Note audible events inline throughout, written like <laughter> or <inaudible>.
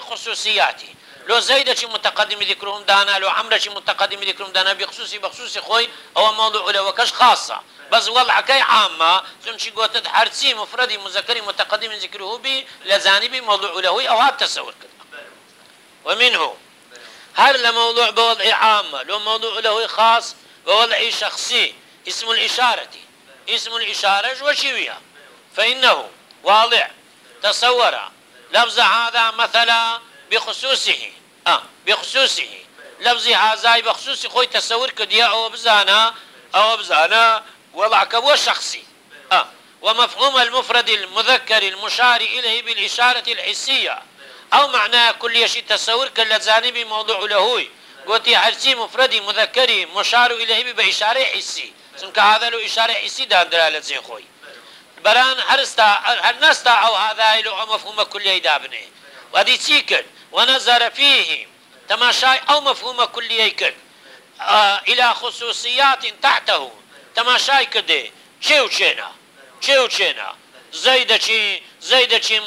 خصوصياتي لو زيدة متقدم ذكرهم دانا لو عمرة متقدم ذكرهم دانا بخصوصي بخصوصي خوي أو موضوع له وكش خاصة. بس والله كي عامة چونشي قوتت حرسي مفردي مذكري متقدم ذكره بي لزانبي موضوع له أو هاب تصور كده. ومنه هل لموضوع بوضع عامة؟ لو موضوع له خاص بوضع شخصي اسم الإشارة اسم الإشارة وشويها فإنه واضع تصور لفظ هذا مثلا بخصوصه. آه بخصوصه. لفظ هذا بخصوص خوي تصور كديا أو بزانا أو بزانا وضع كبو شخصي. آه ومفهوم المفرد المذكر المشار إليه بالإشارة الحسية. أو معناه كل شيء تصور كالجانب موضوع له قلت هرسي مفردي مذكري مشار إليه بإشارة حسي. چونکە هذا له إشارة حسي دان دلالة زي خوي. بران هرستا هر نستا أو هذا له مفهوم كلي دابنه ودي چی ونظر فيه تماشاي أو مفهوم كلي کرد. آه إلى خصوصيات تحته تماشاي كده چينا زيد چي زيد چي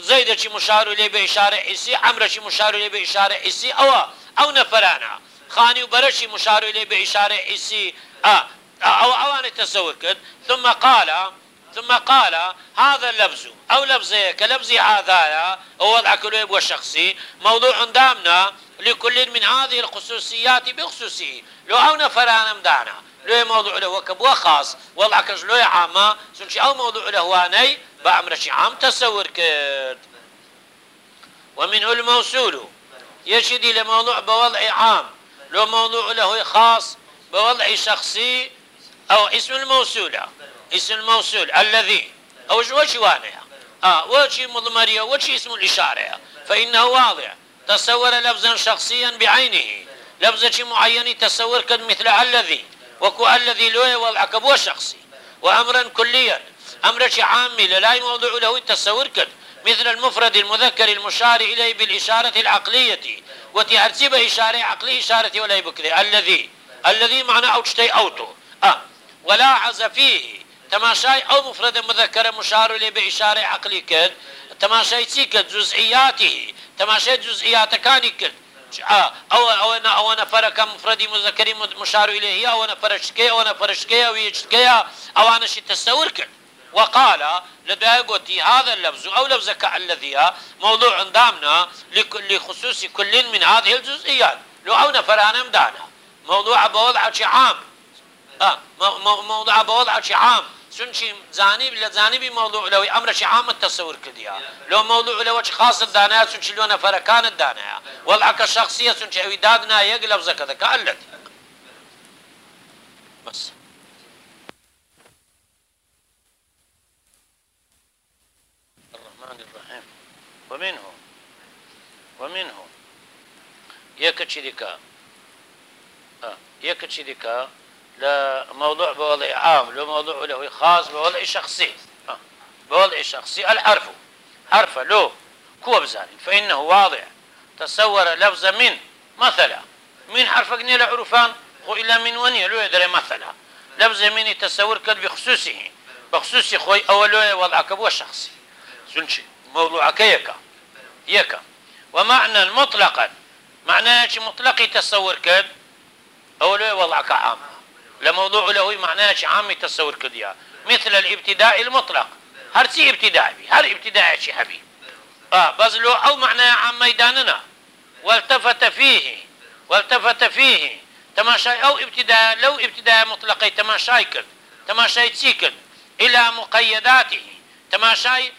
زيد چي مشار بإشارة حسي عمر چي مشار إليه بإشارة حسي أو أو نفرانا خاني وبرشي مشار إليه بإشارة حسي آه أو أوان تصور كد ثم قال ثم قال هذا اللبز أو لبزي كلبزي هذا هو العقل والشخصي موضوع دامنا لكل من هذه الخصوصيات بخصوصه. لو أو نفرانا مدانا لو موضوع له كبوا خاص والله كج لو عامة سنشي أو موضوع له واني بأمر شي عام تصور كد ومنه الموصول؟ يشدي لموضوع بوضع عام. لو موضوع له خاص بوضع شخصي أو اسم الموصولة. اسم الموصول الذي أو وش وانيا؟ آه وش مضمرية؟ وش اسم الإشارة؟ فإنه واضح. تصور لفظا شخصيا بعينه. لفظة معين تصور كد مثل الذي وكو الذي لو والعقب شخصي. وأمرا كليا. أمر عامي لا موضوع له التصور كد مثل المفرد المذكر المشار إليه بالإشارة العقلية. وتهرسب إشارة عقلية إشارة ولا يبكري الذي الذي معنى أوتشتي أوتو. آه ولاحظ فيه. تماشاي أو مفرد مذكر مشار إليه بإشارة عقلي كد تماشاي کرد؟ جزئياته تماشاي جزئيات كاني کرد أو أو أنا أو أنا فرق مفردي مذكري مشار اليه أو أنا فرشكي أو أو يشكي أو أنا شي تصور كرد وقال لدى قلتي هذا اللفظ أو لفظ الذي موضوع دامنا لخصوص كل من هذه الجزئيات لو أو نفرانا مدانا موضوع بوضع عام؟ آه موضوع بوضع عام؟ چونچی جانب لە جانبی موضوع لەوەی ئەمرەی عامت تەسەور کردیا لۆ موضوع لەوە خاصت دانایا چونچی لۆ نەفەرەکانت دانایا وەڵعکە شخصیە چونچی ئەوی دادنا یەک دەکە ئەلت. بس. الرحمن الرحيم. ومنه ومنه. يكتشي ديكا آه يكتشي ديكا لموضوع بوضع عام لموضوع له خاص بوضع شخصي. آه. بوضع شخصي الحرف. حرف لو كو بزانين فإنه واضع. تصور لفظ من مثلا. من حرف قنيل عرفان خو إلا من وني لو يدري مثلا. لفظ من تصور كد بخصوصه. بخصوص خوي أولو وضع كبو شخصي. سنشي. موضوع كيكا يكا؟ ومعنى مطلقا معناه مطلق تصور كد أولو وضع كعام لموضوع له معناه عام تصور كديا مثل الابتداء المطلق. هر بي؟ هر ابتداء شيء حبي آه بس لو أو معناه عام ميداننا والتفت فيه. والتفت فيه. تماشاي أو ابتداء لو ابتداء مطلقي تماشاي كد تماشاي تسيكد إلى مقيداته تماشاي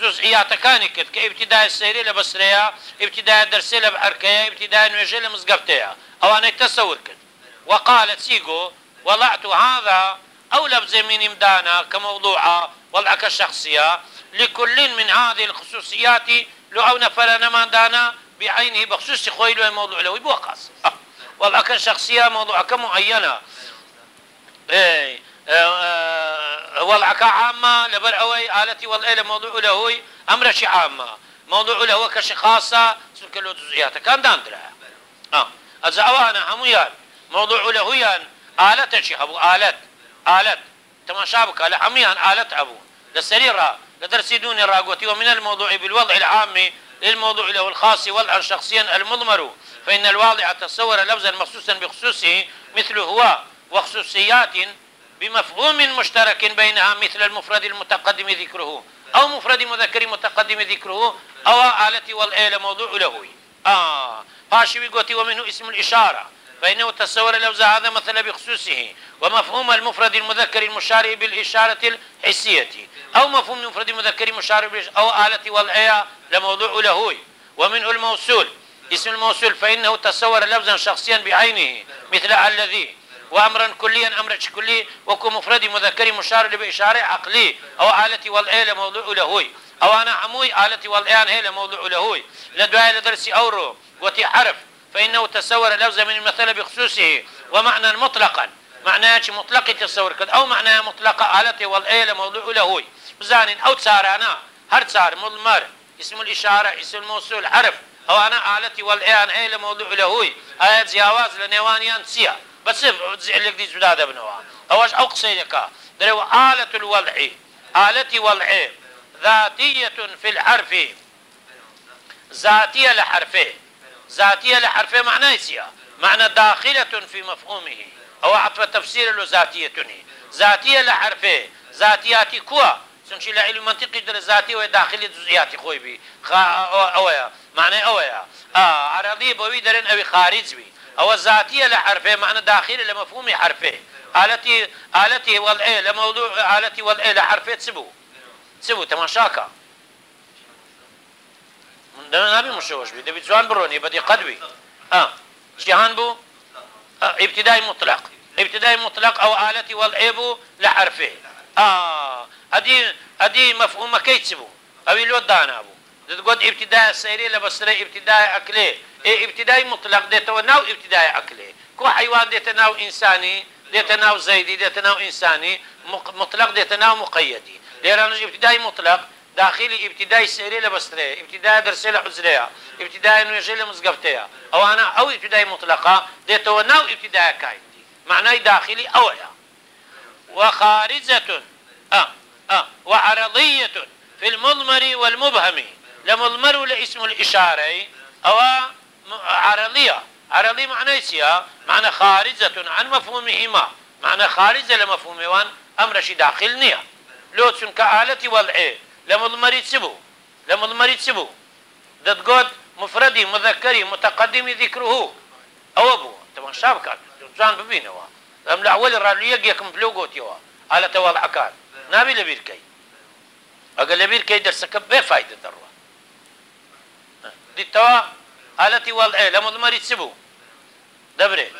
جزئيات كان كد كابتداء السيري لبصريا ابتداء درسي لبحركيا ابتداء نوجه لمزقفتيا أو أنا تصور كد وقالت سيقو وضعت هذا أو لفظ من إمدانا كموضوع وضعك الشخصية لكل من هذه الخصوصيات لو أو نفر ما دانا بعينه بخصوص خويل الموضوع له بوقص <laughs> وضعك الشخصية موضوعك معينة. إيه وضعك عامة لبر أوي آلتي والإله موضوع له أمر شي عامة. موضوع له كشي خاصة سلك له جزئيات كان داندرا آه أزعوانا هميان موضوع له يان آلتشي أبو آلت. آلت. تماشا بك لحميان آلت أبو للسريرة لدرسي دوني راقوتي ومن الموضوع بالوضع العام للموضوع له الخاص وضعا شخصيا المضمر فإن الواضع تصور لفظا مخصوصا بخصوصه مثل هو وخصوصيات بمفهوم مشترك بينها مثل المفرد المتقدم ذكره أو مفرد مذكر متقدم ذكره أو آلة والآلة موضوع له. آه. هاشمي قوتي ومنه اسم الإشارة. فإنه تصور اللفظ هذا مثل بخصوصه ومفهوم المفرد المذكر المشار بالإشارة الحسية أو مفهوم المفرد المذكر المشار أو آلة والآية لموضوع له ومنه الموصول اسم الموصول فإنه تصور لفظا شخصيا بعينه مثل الذي. وامرا كليا أمر كلي وكو مفرد مذكر مشار بإشارة عقلي أو آلة والآية لموضوع له أو أنا عموي آلة هي لموضوع له لدعاء لدرسي أورو وتي حرف. فإنه تصور لفظ من المثل بخصوصه ومعنى مطلقا. معناه مطلق تصور كد أو معناه مطلقة آلته والآية لموضوع له بزانين أو تسارانا هر تسار مضمر اسم الإشارة اسم الموصول حرف. أو أنا آلتي والآية هي لموضوع له آيات زياواز لنيوانيان سيا. بس لك دي زدادة بنوا أوش أو قصيدك دروا آلة الوضع. آلة وضع ذاتية في الحرف. ذاتية لحرفه. ذاتية لحرفه معناه سيا معنى داخلة في مفهومه. أو عطف تفسير له ذاتية ذاتية لحرفه ذاتياتي كوا. چونچی لعلم منطقي در ذاتي و داخلي جزئيات خوي بي. أويا. معنى أويا. آه عرضي بوي درن أو خارج بي. أو ذاتية لحرفه معنى داخلي لمفهوم حرفه آلتي آلتي والعي لموضوع آلتي والعي لحرفه تسبو. تسبو تماشاكا نبي مشوش بي دبي جوان بروني بدي قدوي. آه. جهان بو؟ آه. ابتدائي مطلق. ابتدائي مطلق أو آلتي والعيب لحرفه. آه. ادي ادي مفهوم كيتسبو أو لو دانا بو. دتقول ابتداء سيري لبصري ابتداء أكلي. إيه ابتدائي مطلق ديتو ناو ابتدائي أكلي. كو حيوان ديت ناو إنساني ديت ناو زيدي ديت ناو إنساني مطلق ديت ناو مقيدي. لأن ابتدائي مطلق داخلي ابتدائي سيري لبصري ابتدائي درسي لحزريا ابتدائي نوجي لمزقفتيا أو أنا أو ابتدائي مطلقة ديتو ناو ابتدائي كاين معناه داخلي اويا وخارجة آه آه وعرضية في المضمر والمبهم لمضمر لاسم الإشارة. أو عرضية عرضية معنى إيشيا معنى خارجة عن مفهومهما. معنى خارجة لمفهومهما أمر شي داخل نية لو كآلة والعي لمضمر تسبو لمضمر تسبو دتقول مفردي مذكري متقدم ذكره أو أبو طبعا شابكات جان ببينه لم الأول الرالية يكم بلوغوتيوا على توضع كان. نابي لبير كي. اگر لبير كي درسك بفايدة دروا. دي توا آلتي والعي لمضمري تسبو دبري.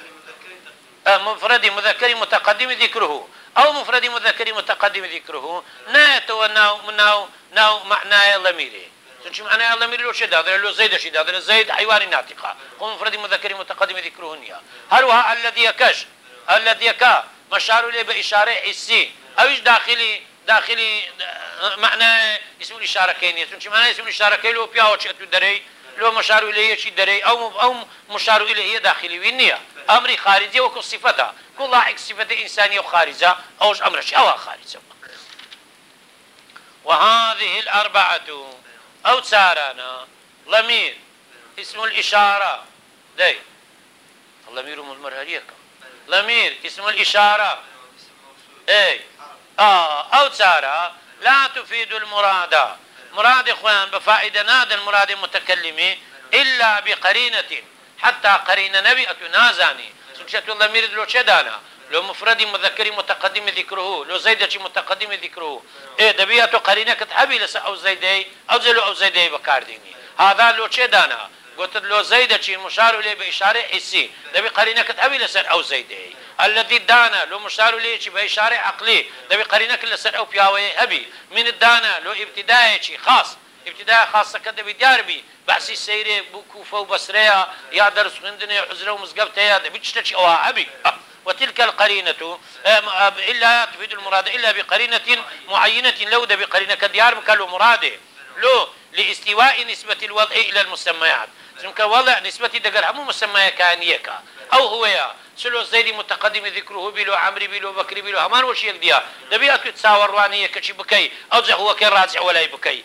مفرد مذكر متقدم ذكره أو مفرد مذكر متقدم ذكره. ناتو ناو ناو ناو معناه ضميري چونچ معناه ضميري لو شد هذا لو زيد شد هذا زيد حيوان ناطقة. ومفرد مذكر متقدم ذكره نيا هل هو الذي يكش؟ الذي يكا. مشار له بإشارة حسي أوش داخلي داخلي معنى اسم الإشارة كينية چونچ معنى اسم الإشارة كي لو بياو چتو دري. لو مشار إليه شي دري. أو أو مشار إليه داخلي وينيا. أمر خارجي وكل صفتها كل لاحق صفة إنسانية وخارجة أوش أمر شيء أو خارجة وهذه الأربعة. أو تسارانا ضمير اسم الإشارة. دي ضمير مضمر هريك ضمير اسم الإشارة. اي آه أو تسارة لا تفيد المراد. مراد اخوان بفائدة نادى المراد المتكلم إلا بقرينة. حتى قرينة نبي نازاني. سكشت الضمير لو شدانا. لو مفرد مذكر متقدم ذكره. لو زيد متقدم ذكره. إيه دبيعة قرينة كتحبي لس أو زيدي أو زلو أو زيدي بكارديني. هذا لو شدانا. قلت لو زيد شي مشار إليه بإشارة حسي. دبي قرينة كتحبي لسر أو زيدي. الذي دانا لو مشار إليه شي بإشارة عقلي. دبي قرينة كل سر أو بياوي ابي من الدانا لو ابتداء شي خاص. ابتداء خاصة كده بديار بي بحسي سيري بكوفه وبصرية يا درس خندني عزرة ومزقبته يا دبي. تشتشي أو أبي. <laughs> وتلك القرينة. إلا تفيد المراد إلا بقرينة معينة. لو ده بقرينة كديار بكالو مرادة. لو لإستواء نسبة الوضع إلى المسميات. چونکە وەڵە نسبەتی دەگەر هەموو مسمایەکانیەکە ئەو هوەیە سلو زەیدی متقدم ذكره بیلو عمری بیلو بەکری بیلو هەمان وەشیەک دیا دەبێت توێت چاوەڕوانەیە کەچی بکەی ئەو جەهوەکەی ڕاجع وەلای بکەی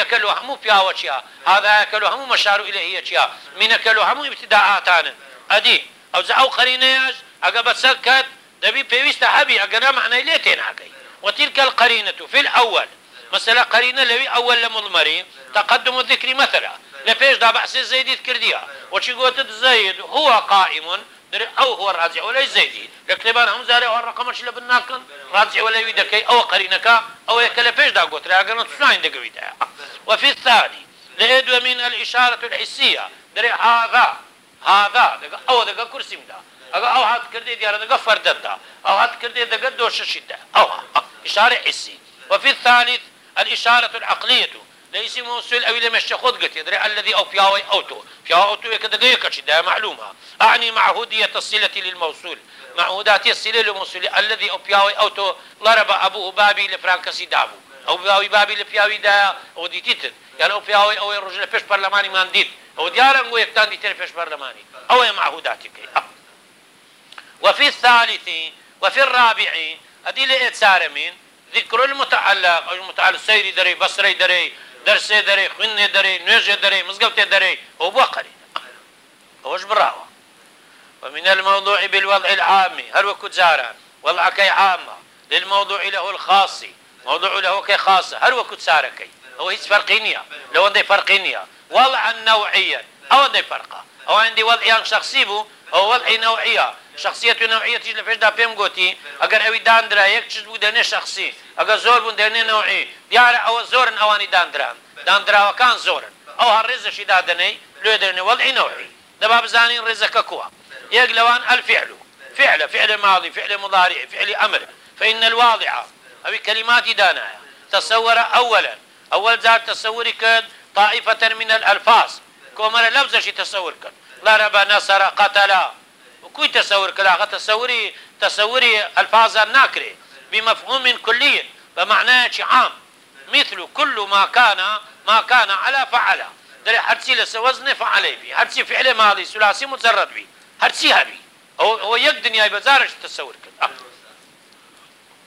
يكل همو پیاوەچیا هذا يكل همو مشار إليه چیا منەکەل همو ابتداعاتان ئەدی ئەو ئەو قرینەیەش ئەگە بەسەر کات دەبی پێویستە هەبی ئەگەنا معنای لێ تێناکەی وتلك القرينة في الأول. مثلا قرينة لوي أول لمضمري تقدم الذكر مثلا. لفيش دا بحث زيد كرديا. وشي قلت زيد هو قائم. أو هو الراجع ولا زيدي. لكتبان هم زاري هو الرقم اللي بناكن. راجع ولا يدكي أو قرينك. أو يكلا فيش دا قلت لا قلنا تسنين دقوي وفي الثاني لأد من الإشارة الحسية. دري هذا هذا دقا أو دقا كرسي مدا. أو هات كردي ديار دقا فرددا أو هات كردي دقا دوش شدة. أو إشارة حسي. وفي الثالث الإشارة العقلية. ليس موصول أو لم يشخذ قلت يدري الذي أو فياوي أوتو. فياوي أوتو يكد دقيقة ده معلومة. أعني معهودية الصلة للموصول. معهودات الصلة للموصول. الذي أو فياوي أوتو ضرب أبوه بابي لفرانكسي دابو أو باوي بابي لفياوي دا أو ديتيتر يعني أو فياوي أو الرجل فيش برلماني ما نديت أو ديارا نقول يكتان ديتر فيش برلماني. أو معهوداتك وفي الثالث وفي الرابع أدي إتسار من ذكر المتعلق أو المتعلق سيري دري بصري دري درسي دري خويني دري نوێژێ دري مزقوتي دري هو بۆ قەرینە ئەوەش ومن الموضوع بالوضع العام هل وكو جاران وضعكي عامة. للموضوع له الخاص موضوع له كي خاصة هل وكو ساركي هو هيك فرقينية لو عندي فرقينية وضعا نوعيا أو عندي فرقة. أو عندي وضعيا شخصي بو أو وضعي نوعية. شخصیت و نوعیەتیش لە پێشدا پێم گوتی ئەگەر ئەوی دانرا یەک چ بوو دەنێ شخصی. ئەگە زۆر بوون دەنێ نەوعی دیارە ئەوە زۆرن ئەوانی دانران دانراوەکان زۆرن ئەو هەر ڕێزەشی دادنەی لێ دەرنێ وەڵی نەوعی دەبا بزانین ڕێزەکە کووە يك لوان الفعل فعل فعل ماضي فعل مضارع فعل أمر فإن الواضع أو كلمات دانا تصور أولا أول ذات تصور كد طائفة من الألفاظ كومر لفظة تصور كد ضرب نصر قتل كوي تصور كلا تصوري تصوري الفاظ الناكري بمفهوم كلي بمعنى عام. مثل كل ما كان ما كان على فعل. دري هرسي لس وزن فعلي بي هرسي فعل ماضي ثلاثي مجرد بي هرسي هبي. هو هو يك دنيا بزارش تصور كده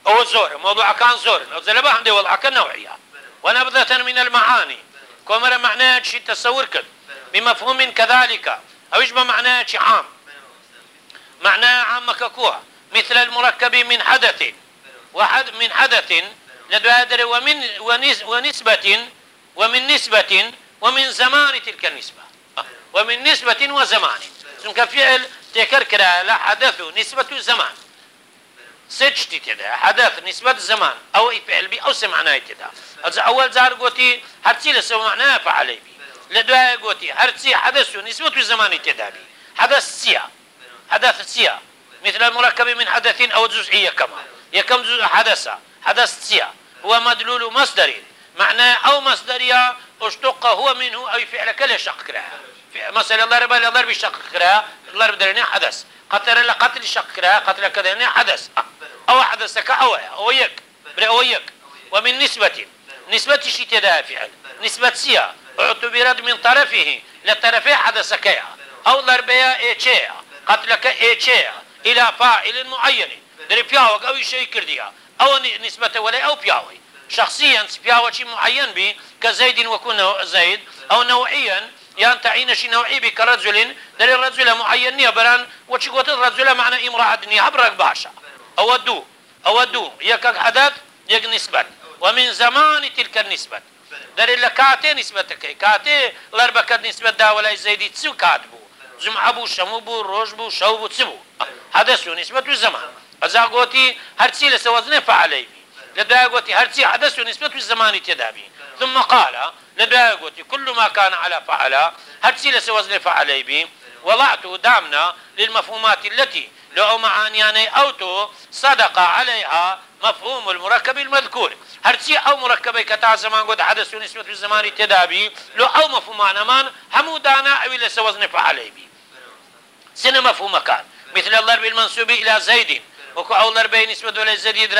هو زور موضوع كان زور زلبا عندي وضع كان نوعية ونبذة من المعاني. كومر معناه شيء تصور كده بمفهوم كذلك. أو يشبه معناه شيء عام؟ معناه عامة ككوها مثل المركب من حدث. من حدث ومن ونسبة ومن نسبة ومن زمان تلك النسبة. ومن نسبة وزمان. چونکە فعل؟ تێکەر کرا لە حدث و زمان. سێشتی تێدا حدث نسبة زمان. ئەو فعلبی ئەو سمعنای تێدا ئەج ئەوەل جار گوتی هەرچی لە سەمانە فعلەیبی لە دوایە گوتی هەرچی حدث نسبة و زمانی تێدابی حدث چییە حدث سيا. مثل المركب من حدث أو جزئية كما. يكم جزء حدث حدث سيا هو مدلول مصدر معناه أو مصدريا أشتق هو منه أي فعل كل شق كراها مثلا ضرب ضرب شق كراها ضرب درني حدث. قتل لقتل شق كراها قتل كذا حدث. أو حدث أو يك. أو يك. ومن نسبة. نسبة شيء تدا فعل. نسبة سيا اعتبرت من طرفه. لطرفه حدث كيا. أو ضربها إيشيا قتلەکە ئێچەیە إلى فاعل معين. دەری پیاوەک ئەوی شەی کردیە ئەوە نسبەتە وەلای ئەو پیاوەی شخصيا پیاوەکی معين بي كزيد وكون زيد أو نوعيا يان تعينشي نوعي بي كرجل دري الرجل معين نية بران وشي قوت الرجل معنى امرأة دنيا هبرك باشا أو دو أو دو يك حدث يك نسبة ومن زمان تلك النسبة دري لكاتي نسبتك كاتي لربك نسبة دا ولا زيدي تسو كاتبو جمعه بوو شەمو بوو ڕۆژ بوو شەو بوو چ بوو حدەس و نسبەت زەمان ئەجا گوتی هەرچی لە سەوەزنێ فعلەی لداية قوتي هرسي حدث ونسبة الزمان تدابي ثم قال لداية قوتي كل ما كان على فعل هرسي لسوزن فعلي بي وضعت دامنا للمفهومات التي لو معانياني أوتو صدق عليها مفهوم المركب المذكور. هرسي أو مركبي كتا زمان قد حدث ونسبة الزمان تدابي لو أو مفهومان مان همو دانا أو لسوزن فعلي بي سنة مفهوم كان مثل الضرب المنسوب إلى زيد. وكو أو ضرب نسبة إلى زيد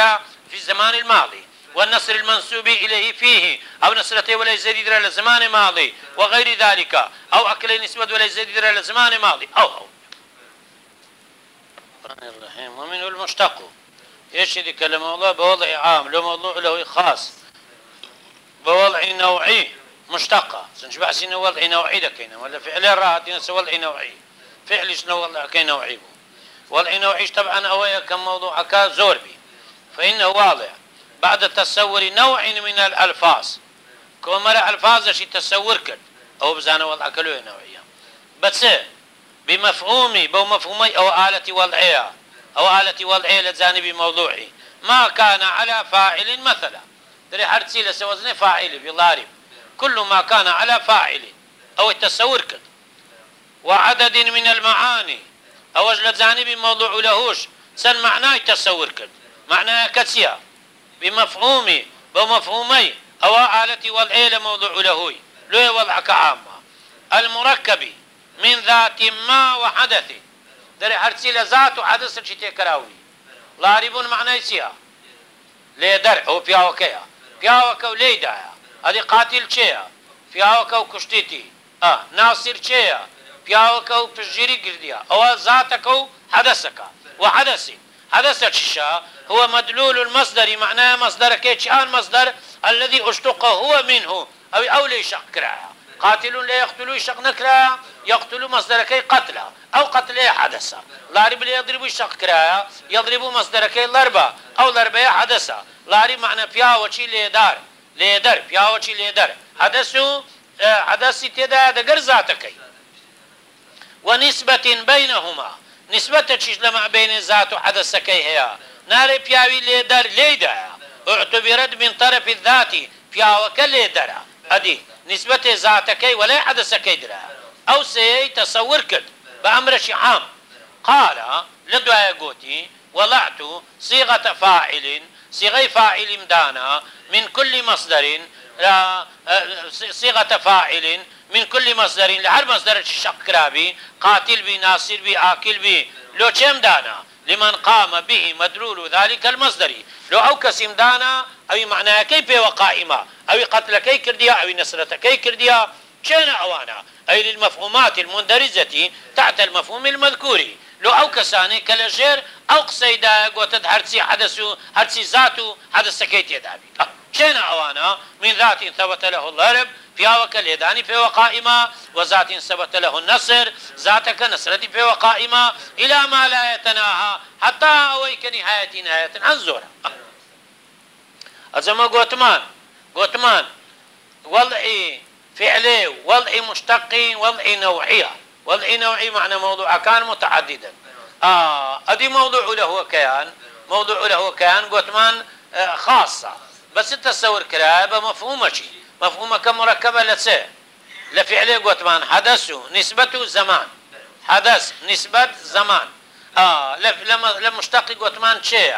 في الزمان الماضي والنصر المنسوب إليه فيه أو نصرته ولا يزيد لزمان ماضي وغير ذلك أو أكل نسبة ولا يزيد لزمان ماضي أو أو. الرحيم ومنه المشتق. يشرك لموضوع بوضع عام لموضوع له خاص. بوضع نوعي مشتقة سنش بحسين وضع نوعي دكينا ولا فعل راحت ينسى وضع نوعي. فعل شنو وضع كي نوعي؟ وضع نوعي طبعا أويا كم موضوع كا فإنه واضح. بعد تصور نوع من الألفاظ. كومر ألفاظ شي تصور أو بزانا وضع كلوه نوعية. بس بمفهومي بو مفهومي أو آلة وضعية أو آلة وضعية لجانب موضوعي ما كان على فاعل مثلا. دري حرتي لسوزني فاعل بالضارب كل ما كان على فاعل. أو التصور كد وعدد من المعاني. أو لجانب موضوع لهوش. سن معناه تصور كد. معناه كتسيا. بمفهومي بمفهومي. أو آلة وضعية لموضوع لهوي. لو وضعك عامة المركب من ذات ما وحدث در هرچی لذات و حدث چی تکراوی لاربون معنای چیه لێدەر ئەو پیاوەکەیە پیاوەکە و لێدایە ئەدی قاتیل چێە پیاوەکە و کوشتێتی ناسیر چێە پیاوەکە و پژگیری گردیە. ئەوە زاتەکە و حدەسەکە وحدثي حدث الشيشة هو مدلول المصدر معناه مصدر كيتشان مصدر؟ الذي أشتق هو منه. أو أولي شق كراها قاتل لا يقتل يشق نكرا يقتل مصدر كي قتل أو قتل حدث لارب لا يضرب يشق كراها يضرب مصدر كي ضربة أو ضربة حدث لارب معنى فيها وشي ليدار ليدر فيها وشي ليدر حدث حدث تدا دقر ذاتكي ونسبة بينهما. نسبة تشيش لما بين ذات وحدثكي هي ناري بياوي ليدر ليدا اعتبرت من طرف الذات پیاوەکە لێ دەرا ئەدی نسبەتێ زاتەکەی وەلای حەدەسەکەی درا ئەو سەیەی تەسەور کرد. بە ئەمرەشی عام. قال دوایە گوتی وضعت صيغة فاعل صيغة فاعل مدانا من كل مصدر صيغة فاعل من كل مصدر لهر مصدر شق كرابي قاتل بي ناصر بي آكل بي لو چم دانا؟ لمن قام به مدلول ذلك المصدر. لو أو كسم دانا أو معناه كي بي وقائمة أو قتل كي كرديا أو نصرة كي كرديا كان اوانا؟ اي للمفهومات المندرجة تحت المفهوم المذكور لو أو كساني كالجير أو قصيدا قوتد هرسي حدثو هرسي ذاتو حدث سكيت يدابي كان اوانا من ذات ثبت له الضرب پیاوەکە لێدانی پێوە قائمە وەزاتین سەبەتە له النصر ذاتەکە نسرەتی پێوە إلى ما لا يتناهى حتى کە نهایەتی نهایەتن هەن زۆرە ئەجەمە گوتمان گوتمان وضعي فعلي وضعي مشتقي وضعي نوعية وضعي نوعي معنى موضوع كان متعددا. آه أدي موضوع له كيان موضوع له كيان قوتمان آه خاصة. بس التصور كراء بمفهوم شيء مفهومك مركبة لسه لفعله قوتمان حدث نسبة زمان. حدث نسبة زمان. آه لمشتق قوتمان شيء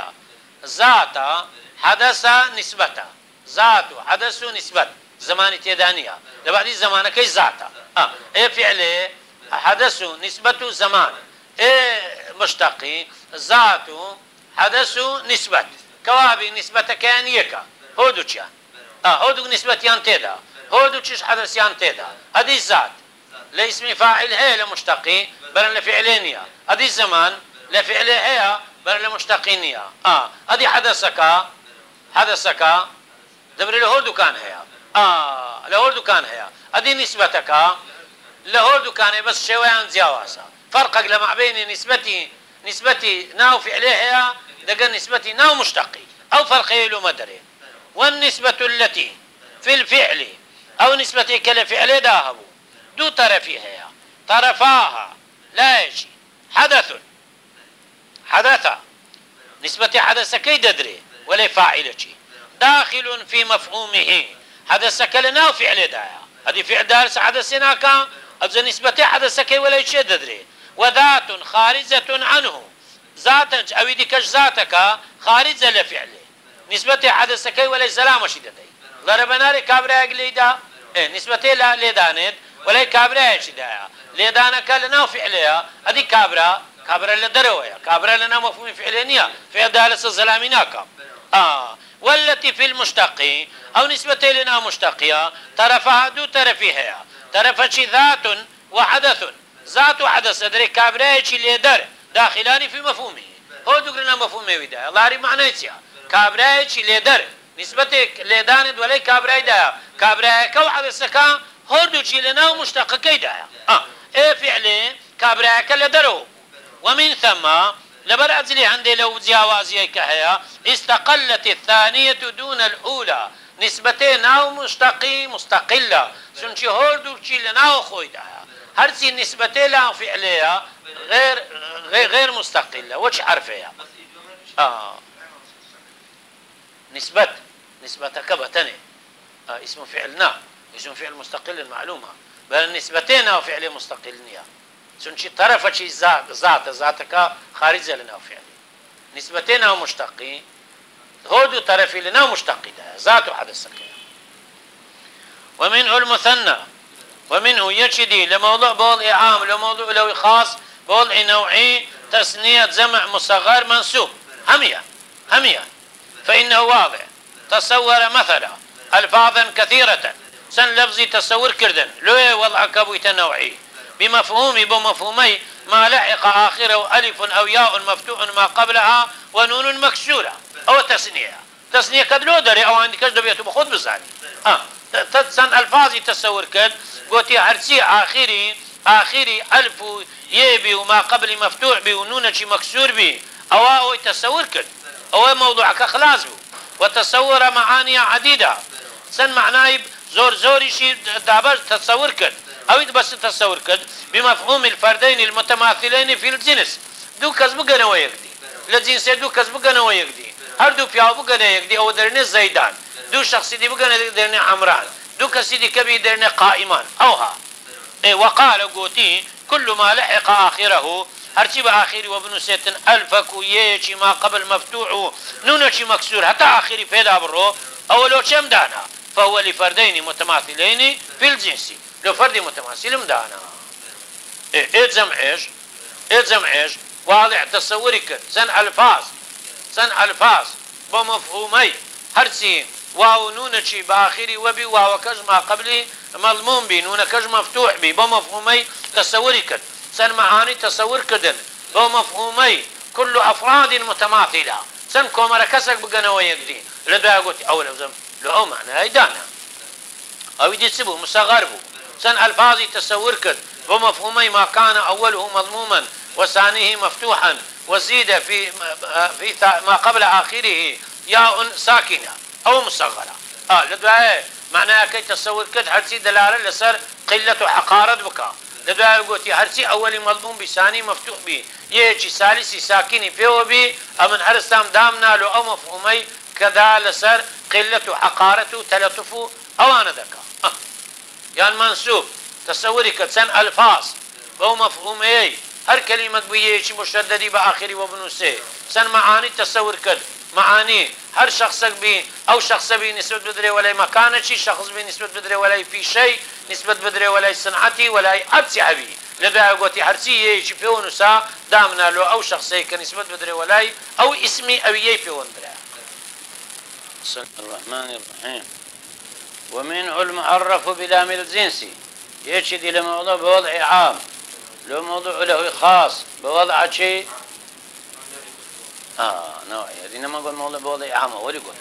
ذات حدث نسبة ذات حدث نسبة زمان تيدانية لبعد زمان كي ذات آه إيه فعله حدث نسبة زمان. إيه مشتقي ذات حدث نسبة كوابي نسبة كان يكا هودو چيان هۆدوو نسبەتیان تێدا هۆدوو چش حەدەسیان تێدا ئەدی زات لە اسمی فاعل هەیە لە مشتقی بەرن لە فعلێ زەمان لە فعلێ هەیە بەر لە مشتقی نییە ئەدی حەدەسەکە حەدەسەکە دەبرێ لە هۆردووکان هەیە لە هۆردووکان هەیە ئەدی نسبەتەکە لە هۆردووکانێ بەس شێوەیان جیاوازە فەرقك لە معبینی نسبەتی ناو هەیە دەگەن نسبەتی ناو مشتقی ئەو فەرقەیە لۆ مەدەرێت والنسبة التي في الفعل أو نسبة كالفعل داهب دو طرفها طرفاها. لا يجي. حدث. حدث. نسبة حدث كي ددري ولا فاعل داخل في مفهومه. حدث كلنا فعل دايا هذه فعل دارس حدث هناك أبزا نسبة حدث كي ولا شيء ددري وذات خارجة عنه. ذات أو ديكش ذاتك خارجة لفعله نسبت حدثەکەی وەلای سەلامەشی دەدەی. لەرەبەناری کابراایك لێدا نسبەتێ لا لێدانێت وەلای کابراایشی دایە. لێدانەکە لە ناو فعلەیە ئەدی کابرا کابرا لە دەرەوەیە. کابرا لە ناو مەفهومی فعلێ نییە فێدا لەسە زەلامی ناکەم. والتي في المشتق أو نسبة لنا مشتقية طرفها دو طرفها طرف ذات وحدث ذات وحدث دري كابرايتي ليدر داخلاني في مفهومه هو دوغرنا مفهومه ودا الله معنى تيا كابرايتي ليدر نسبتك ليدان ولي كابراي دا كابراي كو حدثك هردو چی لنا مشتق كيدا آه. إيه فعلي كابراي كلا ومن ثم لبر أجلي عندي لو جاوازي كهيا استقلت الثانية دون الأولى. نسبتين أو مستقي مستقلة سنشي هردو چی لنا خويدا هرسي نسبتين لا فعليها غير غير غير مستقلة وش حرفها آه. نسبة نسبة كبتني. آه اسم فعلنا اسم فعل مستقل المعلومة بل نسبتين أو فعل مستقلنيا چونچی طرف چی ذات ذات ذاتك خارج لنا فعل. نسبتين أو مشتقي. هو دو طرف لنا مشتقي ده. ذات حدث ومنه المثنى. ومنه يشدي لموضوع بول عام لموضوع لو خاص. بول نوعي تسنية جمع مصغر منسوب. همية. همية. فإنه واضح. تصور مثلا ألفاظا كثيرة. سن لفظي تصور كردن. لو وضع كبويت نوعي بمفهوم بمفهومي ما لحق آخره ألف أو ياء مفتوح ما قبلها ونون مكسورة أو تسنية تسنية قد لو دري أو عندك دبيت بخود بزاني آه. سن ألفاظي تصور كد قوتي هرسي آخري آخري ألف يبي وما قبل مفتوح بي ونون مكسور بي أو أو تصور كد أو موضوعك خلاص. بو وتصور معاني عديدة. سن معناه زور زوري دابر تصور كد أو بس تصور كد بمفهوم الفردين المتماثلين في الجنس. دو کس بگنه و یک دی لجنس دو کس بگنه و یک دی هر دو پیاو بگنه یک دی أو درنه زیدان دو شخصی دی بگنه درنه عمران. دو کسی دی کبی درنه قائمان. أوها. إيه وقال قوتي كل ما لحق آخره هرچی به آخری و الفک و یه ما قبل مفتوح چی مكسور. حتى آخری پیدا برو. أولو چم دانا؟ فهو لفردين متماثلين في الجنس لو فرد متماثل مدانا إيه, إيه جمع إيش؟ إيه جمع إيش؟ واضح تصورك. سن ألفاظ. سن ألفاظ. بمفهومي. هرسي واو نون شي بآخري وبي واو كج ما قبلي مضمون بي. نون كج مفتوح بي. بمفهومي تصورك. سن معاني تصور كدن بمفهومي كل أفراد متماثلة. سن كومر كسك بقنا يقدي لدى قلت أولا زم لو معنى دانا. أو دي سبو مصغر بو سن الفاظي تصور كد ومفهومي ما كان اوله مضموما وثانيه مفتوحا وزيد في في ما قبل اخره ياء ساكنه أو مصغره آه لدعاء معناها كي تصور كد هرسي دلاله لسر قله حقاره بكا لدعاء قلت هرسي اولي مضموم بثاني مفتوح به يجي ثالثي ساكني فيه بي امن هرستام دامنا له أو مفهومي كذا لسر قلة حقارة تلطف أوانا ذكا أه. يعني منسوب تصوري كتسن ألفاظ وهو مفهوم اي هر كلمة بيجي مشددي بآخري وبنوسي سن معاني تصور كد معاني هر شخص بي أو شخص بي نسبة بدري ولا مكانة شي شخص بي نسبة بدري ولا في شيء نسبة بدري ولا صنعتي ولا أبسي حبي لذا قوتي هرسي يجي في ونسا دامنا لو أو شخصي كنسبة بدري ولا أو أو يي في وندري بسم الله الرحمن الرحيم ومنه المعرف بلام الجنس. يشد إلى موضوع بوضع عام. لو موضوع له خاص. بوضع شيء آه نوعي هذه ما قول موضوع بوضع عام هو يقول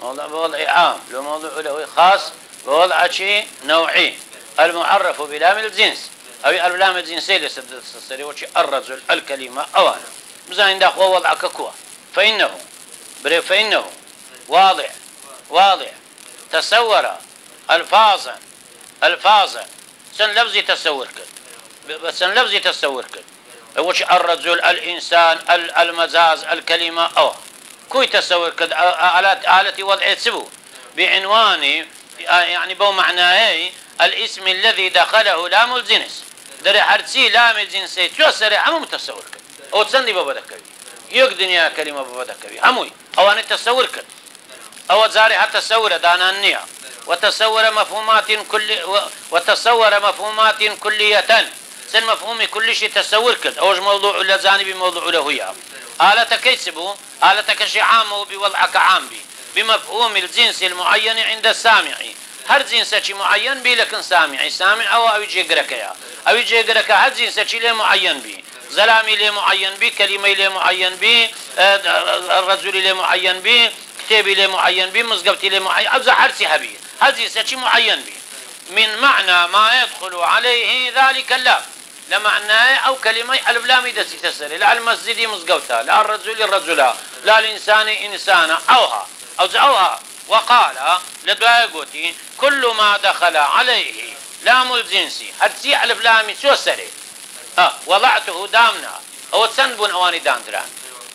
موضوع بوضع عام. لو موضوع له خاص بوضع شيء نوعي المعرف بلام الجنس. أو اللام الجنسية لسري وشي الرجل الكلمة أوانا بزاين داخل وضع ككوا فإنه بري فإنه. واضح واضح تصور الفاظا الفاظا سن لفظي تصور كد سن لفظي تصور كد وش الرجل الإنسان المزاز الكلمة أو. كوي تصور كد آلات آلة وضع سبو بعنوان يعني بو معناه الاسم الذي دخله لام الجنس. دري حرسي لام الجنسي توسري عمو متصور كد. أو تسندي بابا دكوي. يك دنيا كلمة بابا دكوي. عموي أو أنا تصور كد. أو زاري حتى تصور دانانية وتصور مفهومات كل وتصور مفهومات كلية. سن مفهوم كل شيء تصور كد. أوج موضوع لزاني بموضوع له هي آلة كيسبو؟ آلة كشي عام بوضعك عام بي. بمفهوم الجنس المعين عند السامع هر جنسێکی معين بی لەکن سامعی سامع ئەوە ئەوی جێگرەکەیە ئەوی جێگرەکە هەر جنسێکی لێ معين بی زەلامی لێ معين بی کەلیمەی لێ معين بی ڕەجوری لێ معين بی كتابي لي معين بي مزقبتي لي معين أبزع حرسي هبي. هذه سشي معين بي. من معنى ما يدخل عليه ذلك اللام. لمعنى أو كلمة ألف لام دسي تسري لا المسجد مزقوتها لا الرجل الرجلا لا الإنسان إنسانا أوها. أو زعوها وقال قوتي كل ما دخل عليه لام الجنس. لام شو سري أه وضعته دامنا. أو تسنبون أواني داندران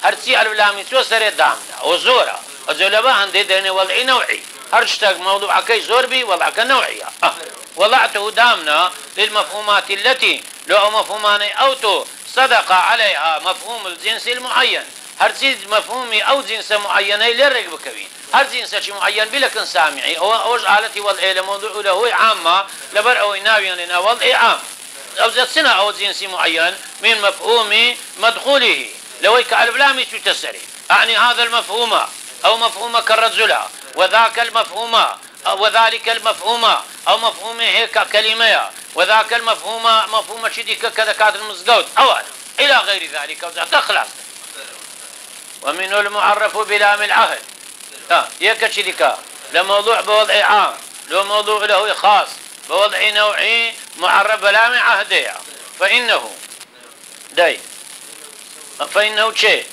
هرسي ألف لام شو سري دامنا؟ وزورا وزولبا ديني وضعي نوعي. هرشتك موضوع كي زور بي؟ وضعك نوعية أه وضعته دامنا للمفهومات التي لو مفهومان أوتو صدق عليها مفهوم الجنس المعين. هر چیز مفهومی أو جنس معینه لرق بكوي هر جنس معين بلكن سامعي أو اوج حالتي وضع لموضوع له عامه. لبر أو ناوي لنا وضع عام. أو سنة أو جنس معين من مفهوم مدخوله لو كالف لام تسري اعني هذا المفهوم. أو مفهوم كالرجل وذاك المفهوم. وذلك المفهوم. أو مفهوم هيك كلمه وذاك المفهوم مفهوم شدي كذا كاد المزقود أول إلى غير ذلك تخلص ومنه المعرف بلام العهد ها يك شديكا لموضوع بوضع عام لو موضوع له خاص. بوضع نوعي معرف بلام عهدية فإنه داي. فإنه شيء.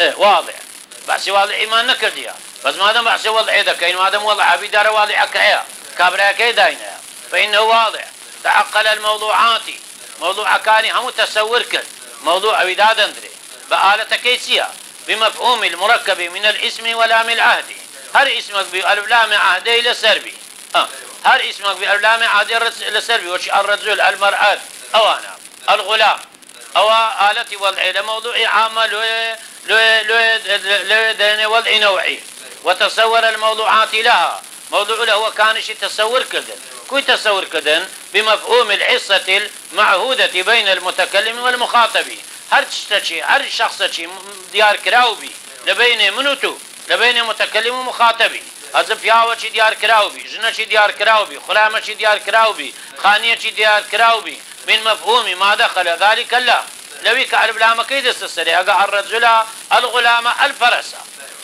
إيه واضح. بحث واضح إيمان نكرديا. بس ما دام بحث وضع ذكين ما دام وضع بدار واضح كهيا كابرا كي داينا. فإنه واضح تعقل الموضوعات موضوع كان هم تصور موضوع وداد اندري بآلة كيسية بمفهوم المركب من الاسم ولام العهد هر اسمك بألف لام عهدي لسربي أه. هر اسمك بألف لام عهدي لسربي وش الرجل المرأة أوانا الغلام أو آلة وضع لموضوع عامل لو لو لو وضع نوعي وتصور الموضوعات لها موضوع له هو كان شي تصور كذا كوي تصور كذا بمفهوم الحصة المعهودة بين المتكلم والمخاطب. هر شتشي هر شخص شي ديار كراوبي لبين منوتو لبين متكلم ومخاطبي هذا پیاوە چی دیار کراوبی ژنەچی دیار کراوبی خلامەچی دیار کراوبی خانیەکی دیار کراوبی من مفهوم ما دخل ذلك لا. لوي كعرب لامە کەی دەستە سەری ئەگە الرجل الغلام الفرس.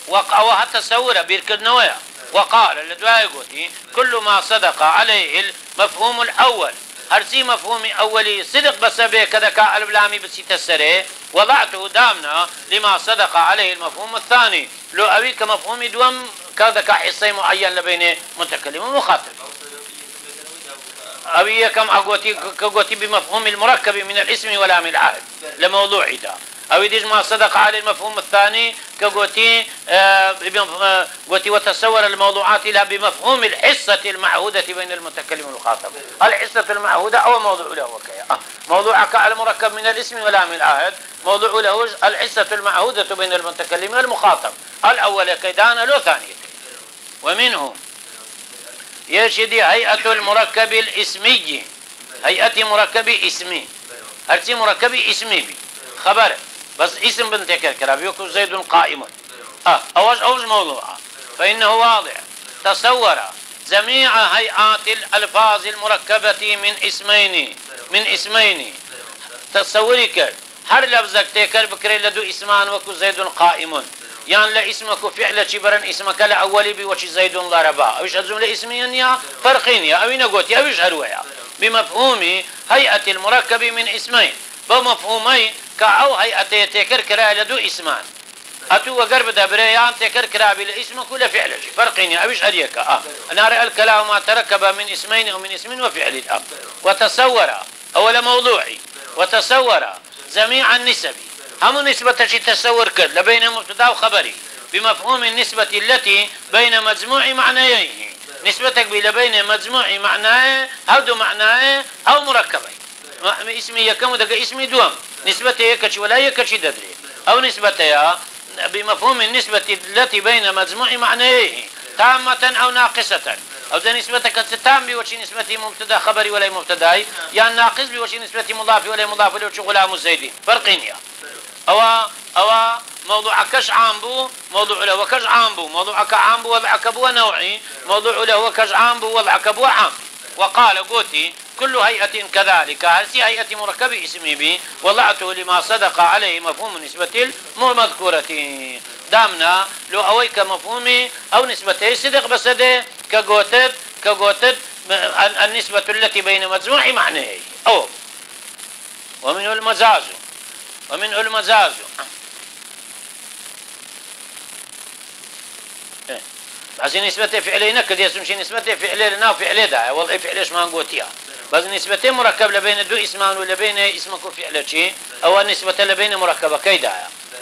وقعوها تصور بيركدنويا وقال لدواي قوتي كل ما صدق عليه المفهوم الأول. هرسي مفهوم أولي صدق بس كذا كألف لامي بسي تسري وضعته دامنا لما صدق عليه المفهوم الثاني. لو أبي كمفهوم دوم كذا كحصي معين لبين متكلم ومخاطب أبي كم أقوتي كقوتي بمفهوم المركب من الاسم ولام العهد لموضوع ده أو يديج ما صدق على المفهوم الثاني كقوتي آه قوتي وتصور الموضوعات لها بمفهوم الحصة المعهودة بين المتكلم والمخاطب الحصة المعهودة أو موضوع له وكيا آه موضوعك المركب من الاسم ولا من العهد موضوع له الحصة المعهودة بين المتكلم والمخاطب. الأول كيدان لو ثانية. ومنه يشدي هيئة المركب الاسمي. هيئة مركب اسمي. هرتي مركب اسمي بي؟ خبره بس اسم بنت كركرة يكون زيد قائم. آه أوج أوج موضوع. فإنه واضح. تصور جميع هيئات الألفاظ المركبة من اسمين من اسمين. تصورك هر لفظك تكر بكري لدو اسمان وكو زيد قائم. يعني لا اسمك فعل شبرا اسمك لا أولي بوش زيد ضربا أوش الجملة اسميا يا؟ فرقين يا. قوت يا؟ أوش هرويا بمفهوم هيئة المركب من اسمين. بمفهومي كأو هيئة تكر كرا لدو إسمان. أتو وقرب دبريان تكر كرا بالاسم كل فعل فرقين أوش هريك آه. نرى الكلام ما تركب من إسمين أو من اسم وفعل. الأب وتصور أول موضوعي. وتصور جميع النسب. هم نسبة شي تصور كد لبين مبتدا وخبري. بمفهوم النسبة التي بين مجموع معنيين. نسبتك بين مجموع معناه هدو معناه أو مركبين. اسمي يكم دقى اسمي دوم. نسبته يكش ولا يكش ددري. أو نسبتها بمفهوم النسبة التي بين مجموع معنيه تامة أو ناقصة. أو ذا نسبتك تتام بوجه نسبة مبتدا خبري ولا مبتداي. يعني ناقص بوجه نسبة مضاف ولا مضاف له غلام الزيدي فرقين يا. أو أو موضوعك عام بو موضوع له وكش عام بو. موضوعك عام بو وضعك بو نوعي. موضوع له وكش عام بو وضعك بو عام. وقال قوتي كل هيئة كذلك. هذه هيئة مركب اسمي بي؟ وضعته لما صدق عليه مفهوم نسبة المذكورة. دامنا لو أويك مفهومي أو نسبته صدق بسده كقوتد كقوتد النسبة التي بين مجموع معنيه. أو. ومنه المزاج. ومنه المزاج. بس نسبة فعلي نكد يسمشي نسبة فعلي لنا وفعلي دا. والله فعليش ما نقوتيها بس نسبة مركب لبين دو اسمان ولا بين اسمك وفعل شيء أو النسبة لبين مركبة كيدا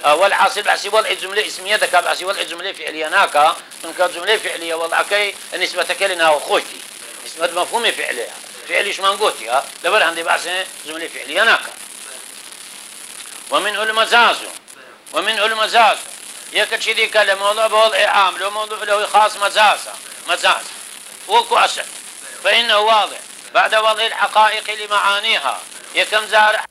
والعاصل بحسي والع جملة اسمية دكا بحسي والع جملة فعلية ناكا تنك جملة فعلية والله كي نسبة كلنا وخوتي نسبة مفهومي فعلية فعلي إيش ما نقوتي ها لبر عندي بحسي جملة فعلية ناكا ومنه المزاز ومنه المزاز يكد شدي كلام موضوع بوضع عام لو موضوع خاص مزازة مزاز وكو أسد فإنه واضح. بعد وضع الحقائق لمعانيها. يكم زارع